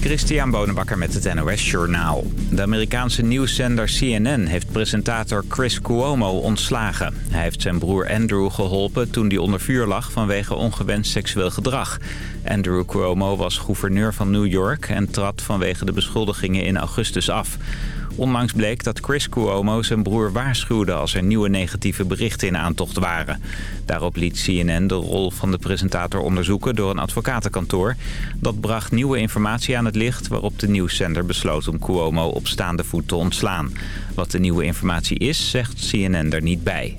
Christian Bonenbakker met het NOS Journaal. De Amerikaanse nieuwszender CNN heeft presentator Chris Cuomo ontslagen. Hij heeft zijn broer Andrew geholpen toen hij onder vuur lag vanwege ongewenst seksueel gedrag. Andrew Cuomo was gouverneur van New York en trad vanwege de beschuldigingen in augustus af. Onlangs bleek dat Chris Cuomo zijn broer waarschuwde als er nieuwe negatieve berichten in aantocht waren. Daarop liet CNN de rol van de presentator onderzoeken door een advocatenkantoor. Dat bracht nieuwe informatie aan het licht waarop de nieuwszender besloot om Cuomo op staande voet te ontslaan. Wat de nieuwe informatie is, zegt CNN er niet bij.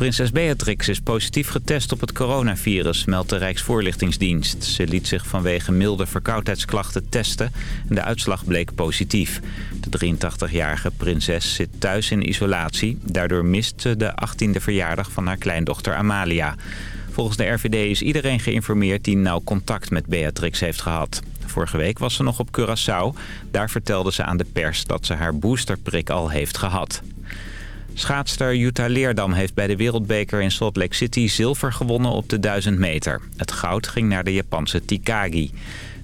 Prinses Beatrix is positief getest op het coronavirus, meldt de Rijksvoorlichtingsdienst. Ze liet zich vanwege milde verkoudheidsklachten testen en de uitslag bleek positief. De 83-jarige prinses zit thuis in isolatie. Daardoor mist ze de 18e verjaardag van haar kleindochter Amalia. Volgens de RVD is iedereen geïnformeerd die nauw contact met Beatrix heeft gehad. Vorige week was ze nog op Curaçao. Daar vertelde ze aan de pers dat ze haar boosterprik al heeft gehad. Schaatster Jutta Leerdam heeft bij de wereldbeker in Salt Lake City zilver gewonnen op de 1000 meter. Het goud ging naar de Japanse Tikagi.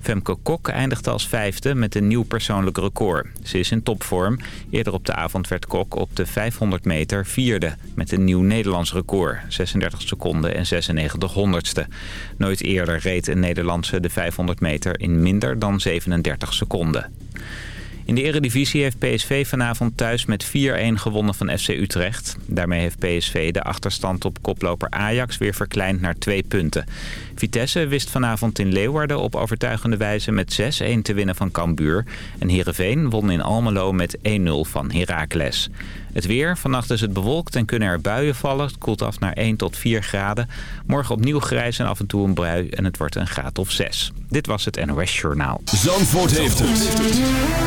Femke Kok eindigde als vijfde met een nieuw persoonlijk record. Ze is in topvorm. Eerder op de avond werd Kok op de 500 meter vierde met een nieuw Nederlands record. 36 seconden en 96 honderdste. Nooit eerder reed een Nederlandse de 500 meter in minder dan 37 seconden. In de eredivisie heeft PSV vanavond thuis met 4-1 gewonnen van FC Utrecht. Daarmee heeft PSV de achterstand op koploper Ajax weer verkleind naar twee punten. Vitesse wist vanavond in Leeuwarden op overtuigende wijze met 6-1 te winnen van Cambuur. En Heerenveen won in Almelo met 1-0 van Heracles. Het weer. Vannacht is het bewolkt en kunnen er buien vallen. Het koelt af naar 1 tot 4 graden. Morgen opnieuw grijs en af en toe een brui. En het wordt een graad of 6. Dit was het NOS Journaal. Zandvoort heeft het.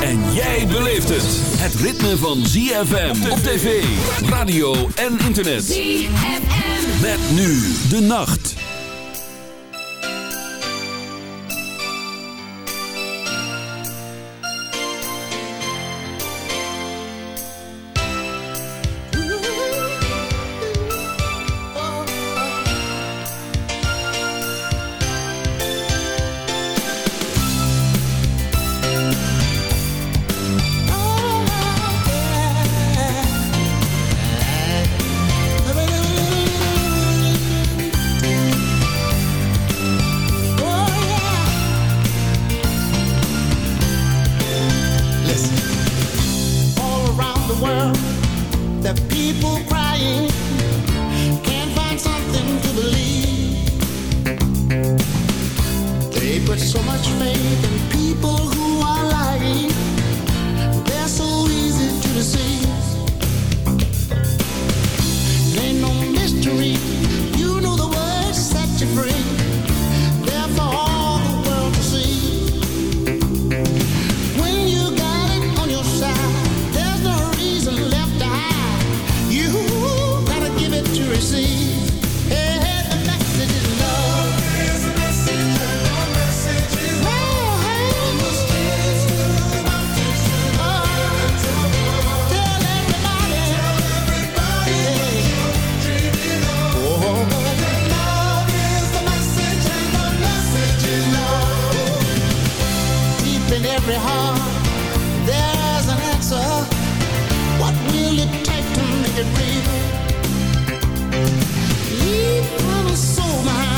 En jij beleeft het. Het ritme van ZFM op tv, radio en internet. ZFM. Met nu de nacht. Every heart there's an answer. What will it take to make it real? Even a soul behind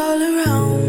all around.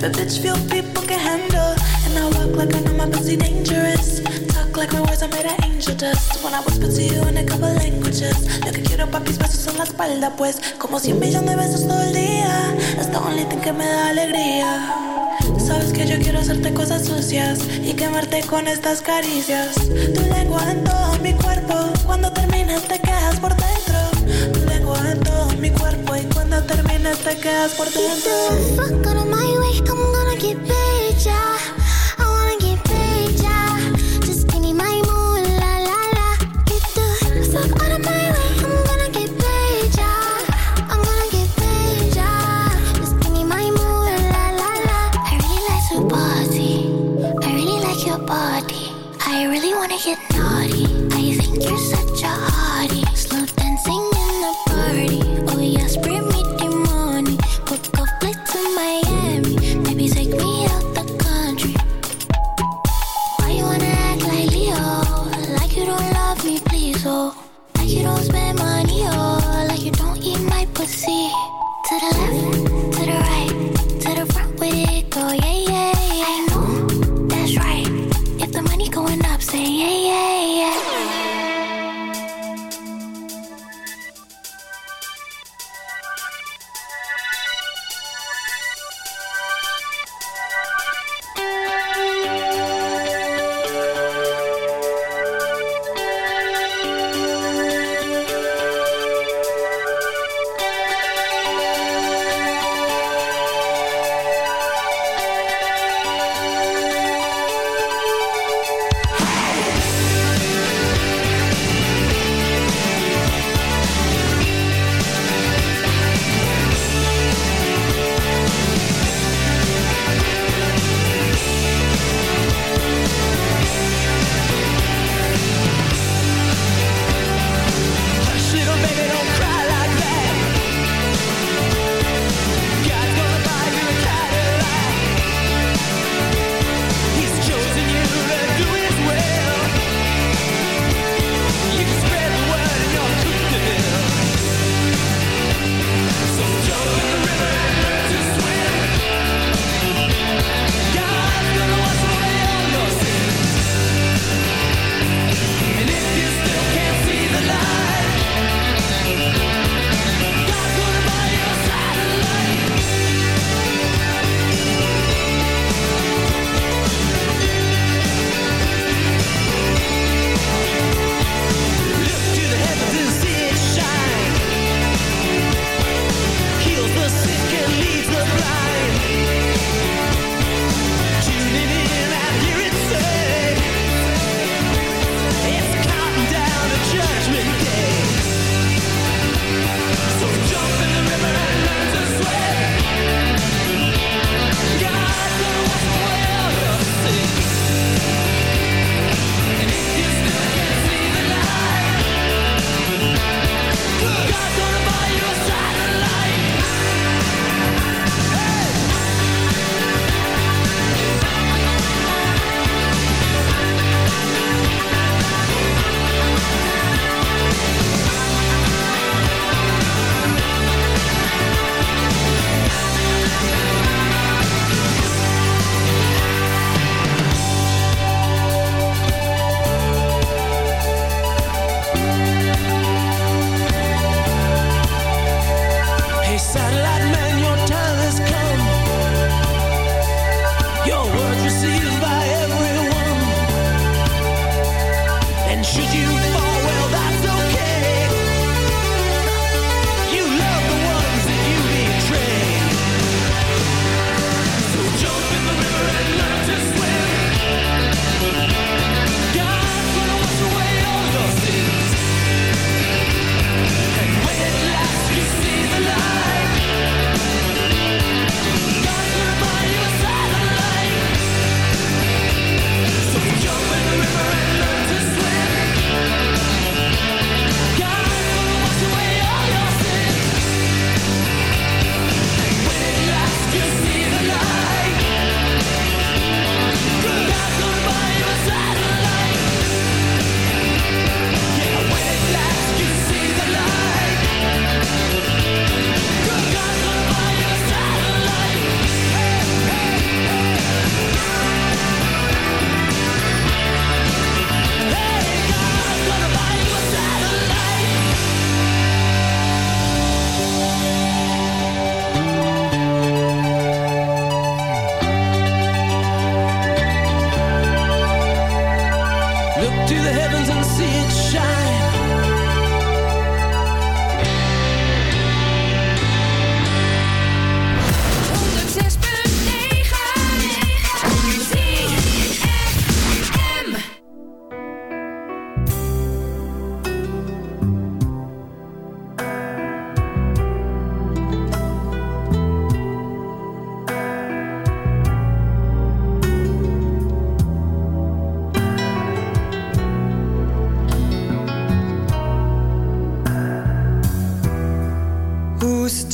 type of bitch few people can handle. And I walk like I know my pussy dangerous. Talk like my words are made of angel dust. When I whisper to you in a couple languages. Lo que quiero pa' mis besos en la espalda, pues. Como cien millón de besos todo el día. Es the only thing que me da alegría. Sabes que yo quiero hacerte cosas sucias y quemarte con estas caricias. Tu lengua en todo mi cuerpo, cuando terminas te quedas por dentro. Tu lengua en todo mi cuerpo termina, te quedas por dentro. Fuck out way,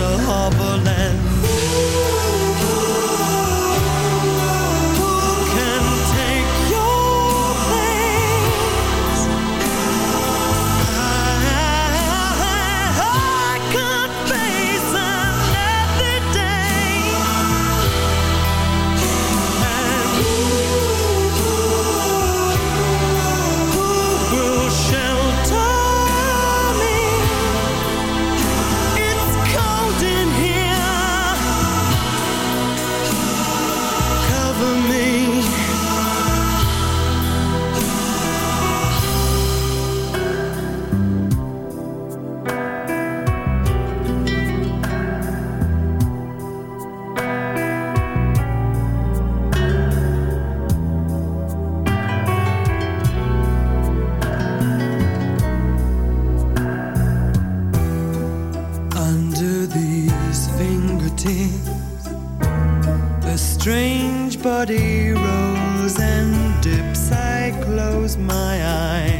a harbor land. Body rolls and dips. I close my eyes,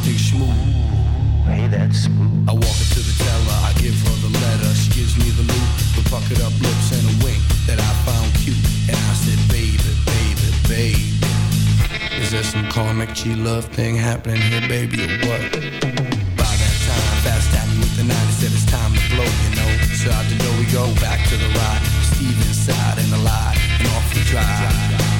Everything's smooth. Hey, that's smooth. I walk up to the teller, I give her the letter. She gives me the loot, the puckered up lips and a wink that I found cute. And I said, baby, baby, baby. Is there some karmic G love thing happening here, baby, or what? By that time, fast tapped me with the 90 said it's time to blow, you know. So out the door we go, back to the ride. Steve inside and the lie, and off we drive.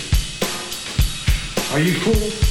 Are you cool?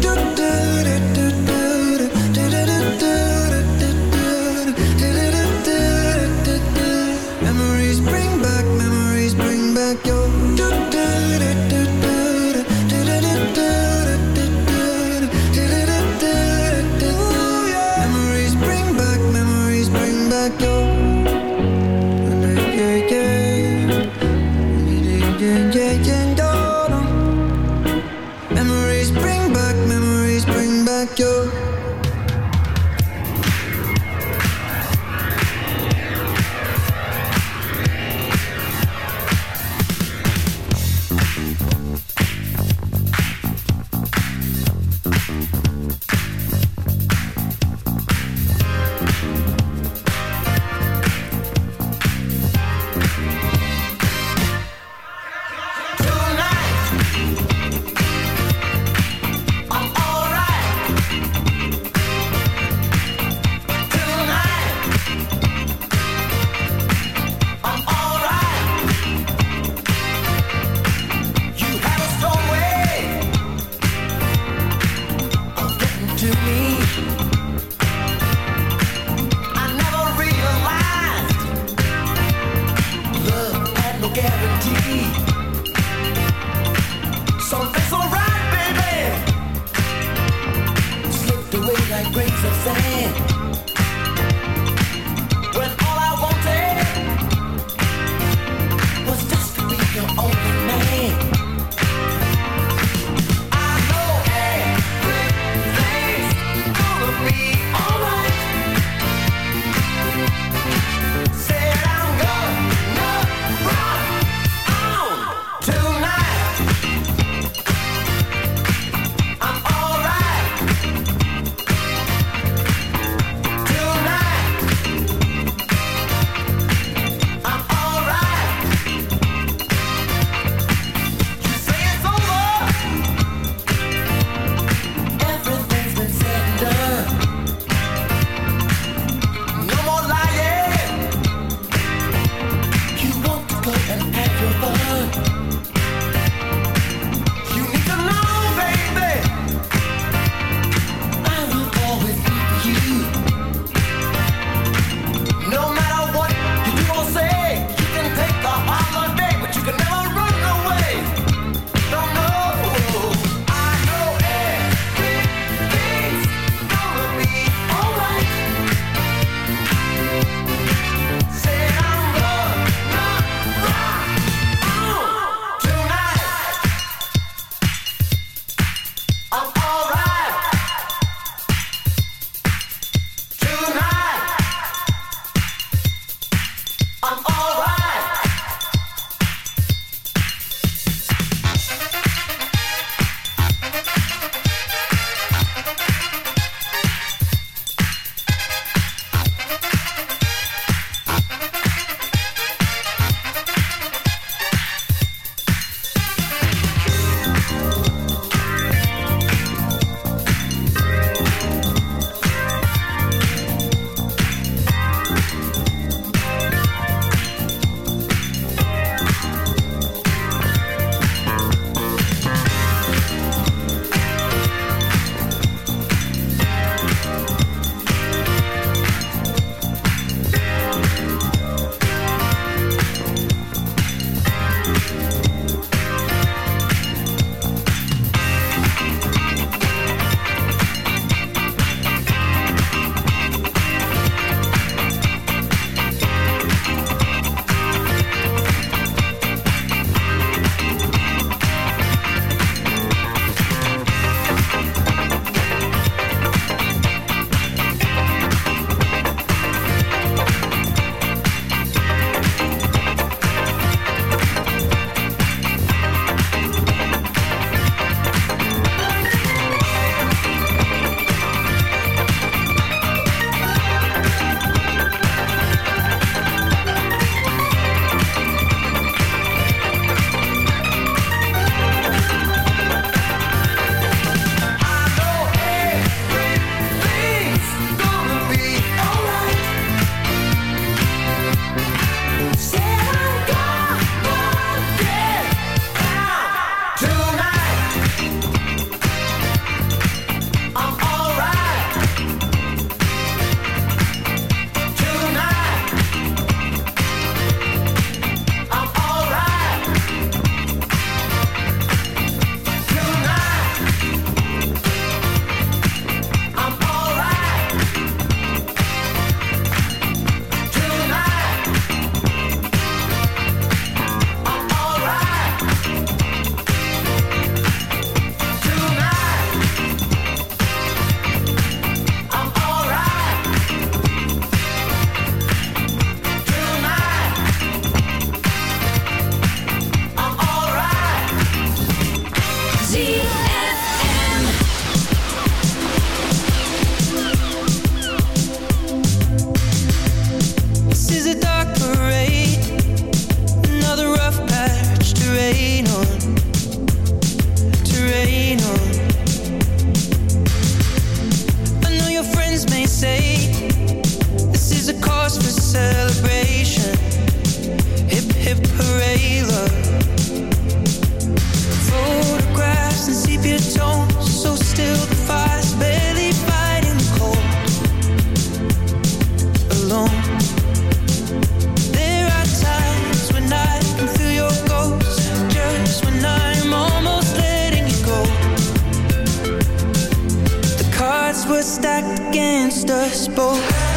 Against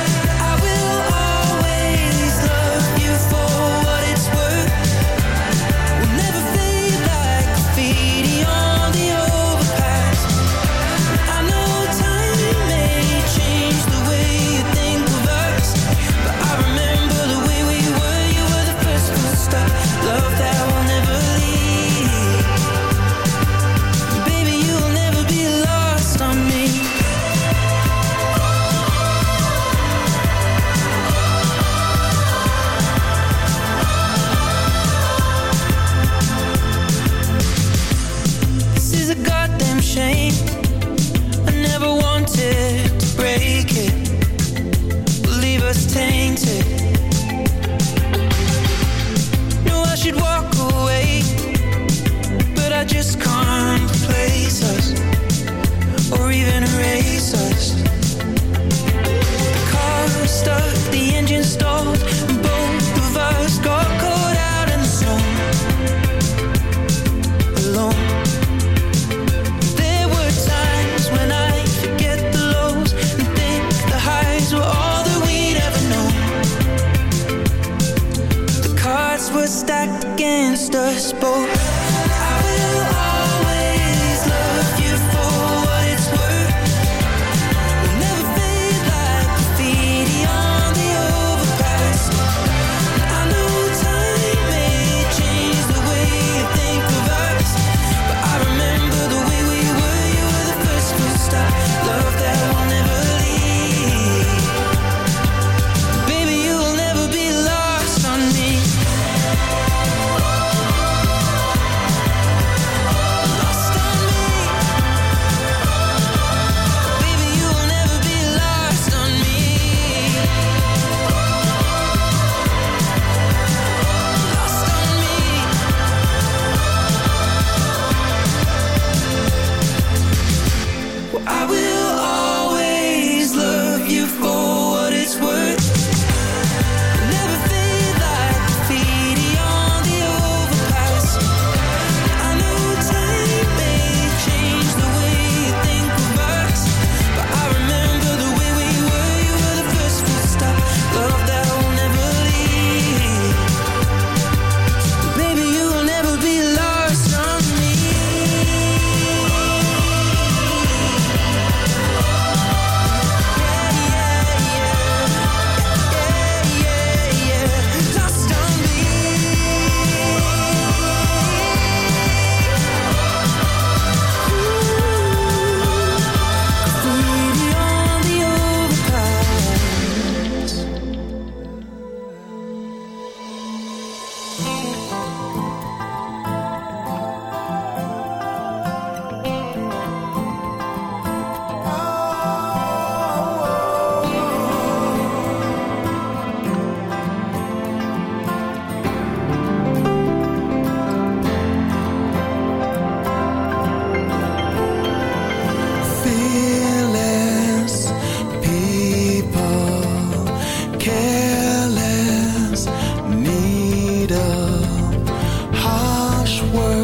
harsh